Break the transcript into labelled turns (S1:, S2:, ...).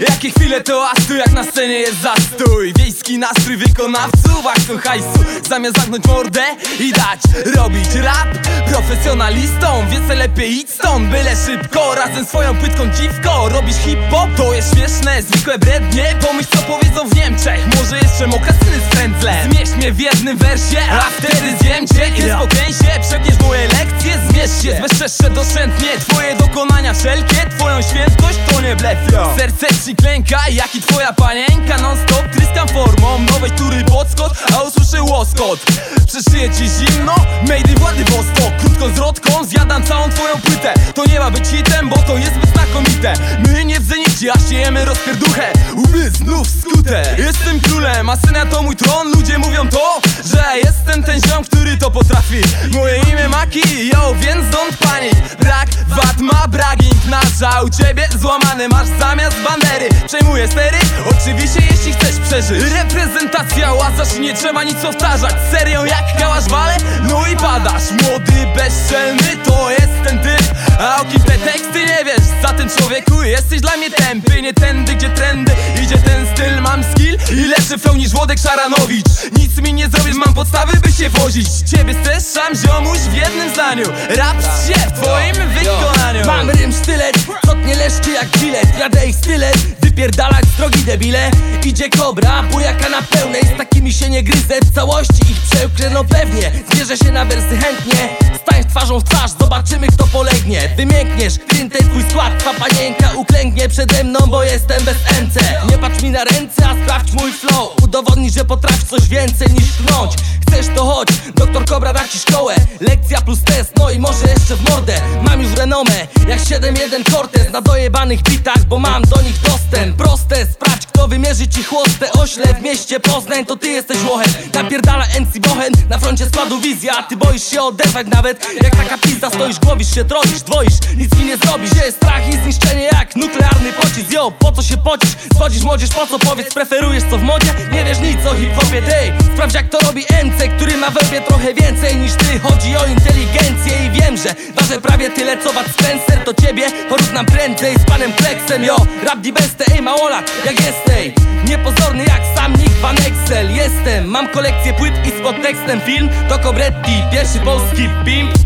S1: Jakie chwile to astu, jak na scenie jest zastój. Wiejski nastrój wykonawców, akcją hajsu. Zamiast zagnąć mordę i dać robić rap Profesjonalistom, więc lepiej idź stąd Byle szybko, razem swoją płytką dziwko Robisz hip-hop, to jest śmieszne, zwykłe brednie. Pomyśl co powiedzą w Niemczech, może jeszcze mokasyny z frędzlem Zmieść mnie w jednym wersie, a wtedy zjem cię. Kiedy spokojnie się Zbezczeszczę doszczętnie twoje dokonania. Wszelkie Twoją świętość to nie blef. Serce ci klęka, jak i twoja panienka. Non stop tryskam formą. Nowej tury podskok A usłyszę łoskot Przeszyję ci zimno, made in Władywostok. Krótką zwrotką zjadam całą twoją płytę. To nie ma być hitem, bo to jest znakomite. My nie w zenicie, a siejemy rozpierduchę Łby znów skute. Jestem królem, a syna to mój tron. Ludzie mówią to, że jestem ten ziom, który to potrafi. Moje imię Maki, yo, więc don't panic. Brak wad ma braging nasza U ciebie złamane masz zamiast bandery Przejmuję stery, oczywiście jeśli chcesz przeżyć. Reprezentacja łazasz, nie trzeba nic powtarzać Serią jak kałasz wale, no i padasz. Młody, bezczelny, to jest A o kim te teksty nie wiesz? Zatem człowieku jesteś dla mnie tępy. Nie tędy, gdzie trendy, idzie ten styl. Mam skill i lepszy flow niż Włodek Szaranowicz. Nic mi nie zrobisz, mam podstawy by się wozić. Ciebie streszczam ziomuś w jednym zdaniu. Rap się w twoim wykonaniu.
S2: Mam rym sztylet, cotnie leszczy jak bilet Jadę ich stylet, wypierdalać z drogi debile. Idzie kobra, bujaka na pełnej. Z takimi się nie gryzę, w całości. Ich przełknę No pewnie, zbierze się na wersy chętnie. Stań twarzą w twarz, zobaczymy kto polegnie. Wymiękniesz, krętej twój skład Twa panienka uklęknie przede mną, bo jestem bez MC Nie patrz mi na ręce, a sprawdź mój flow Udowodnij, że potrafisz coś więcej niż knąć Chcesz to chodź, doktor Kobra da ci szkołę. Lekcja plus test, no i może jeszcze w mordę. Mam już renomę, jak 7-1 Cortez. Na dojebanych bitach, bo mam do nich dostęp. Proste, sprawdź kto wymierzy ci chłostę. Ośle w mieście Poznań, to ty jesteś łochem Napierdala NC Bochen, na froncie składu wizja. Ty boisz się odezwać nawet Jak taka pizda. Stoisz, głowisz się, trolisz, dwoisz Nic mi nie zrobisz, jest strach i zniszczenie jak nuklearny pocisk? Yo, po co się pocisz? Zwodzisz młodzież, po co? Powiedz? Preferujesz co w modzie? Wiesz nic o hip-hopie, ty Sprawdź jak to robi NC, który ma we łbie trochę więcej niż ty. Chodzi o inteligencję i wiem, że ważę prawie tyle co Bud Spencer. To ciebie porównam prędzej z panem Flexem Yo, rap di beste, ej małola, jak jesteś? Niepozorny jak sam Nick Van Excel Jestem, mam kolekcję płyt i z podtekstem film. To Cobretti, pierwszy polski pimp